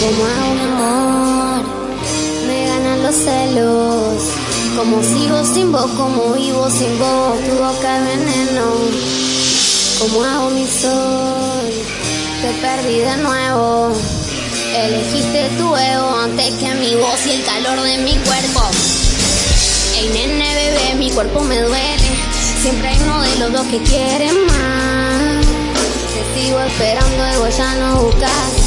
Como hago mi amor, me ganan los celos. Como sigo sin vos, como vivo sin vos, tu boca es veneno. Como hago mi sol, te perdí de nuevo. Elegiste tu ego antes que mi voz y el calor de mi cuerpo. Ey, nene, bebé, mi cuerpo me duele. Siempre hay uno de los dos que quiere más. Te sigo esperando, ego ya no buscas.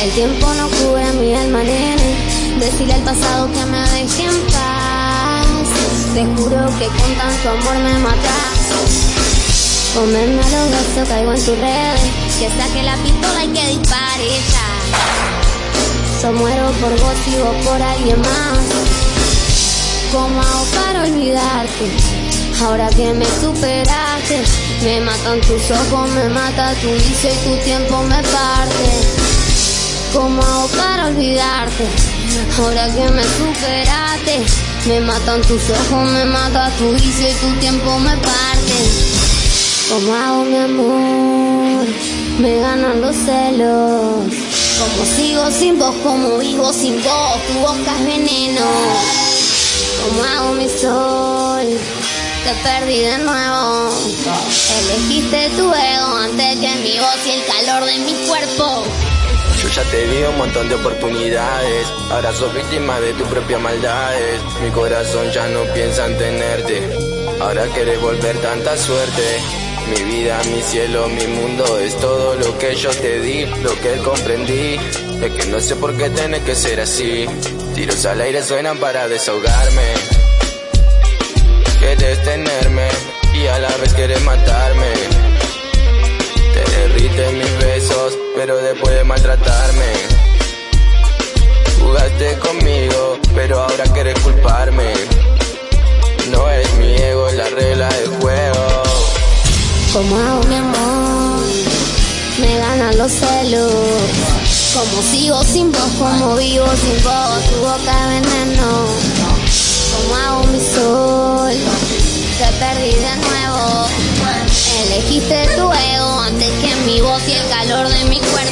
El tiempo no cubre mi alma, nene. Decirle al pasado que me deje en paz. Te juro que con tanto amor me matas. Comerme a los besos, caigo en tus redes. Que saque la pistola y que dispare. Yo muero por vos y vos por alguien más. ¿Cómo hago para olvidarte? Ahora que me superaste, me matan tus ojos, me mata tu vicio y tu tiempo me parte. ¿Cómo hago para olvidarte? Ahora que me superaste, me matan tus ojos, me mata tu vicio y tu tiempo me parte. ¿Cómo hago mi amor? Me ganan los celos. Como sigo sin vos, como vivo sin vos, tu boca es veneno. Como hago mi sol, te perdí de nuevo. Elegiste tu ego antes que mi voz y el calor de mi cuerpo. Ya te di un montón de oportunidades, ahora sos víctima de tus propias maldades. Mi corazón ya no piensa en tenerte, ahora quieres volver tanta suerte. Mi vida, mi cielo, mi mundo es todo lo que yo te di, lo que comprendí. Es que no sé por qué tiene que ser así. Tiros al aire suenan para desahogarme. Quieres tenerme y a la vez quieres matarme. Te pero después de maltratarme. Jugaste conmigo, pero ahora quieres culparme. No es mi ego, es la regla del juego. Como hago mi amor, me ganan los celos. Como sigo sin vos, como vivo sin vos, tu boca es veneno. Como hago mi sol, te perdí de nuevo. Elegiste calor de mi cuerpo.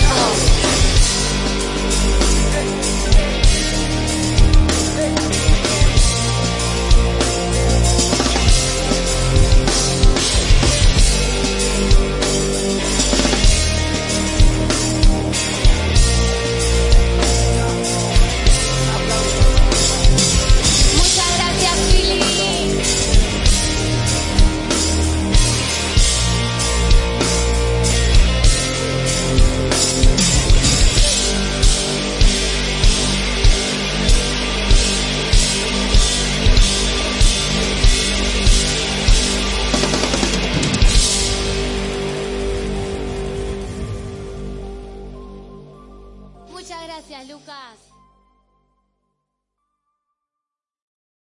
Gracias, Lucas.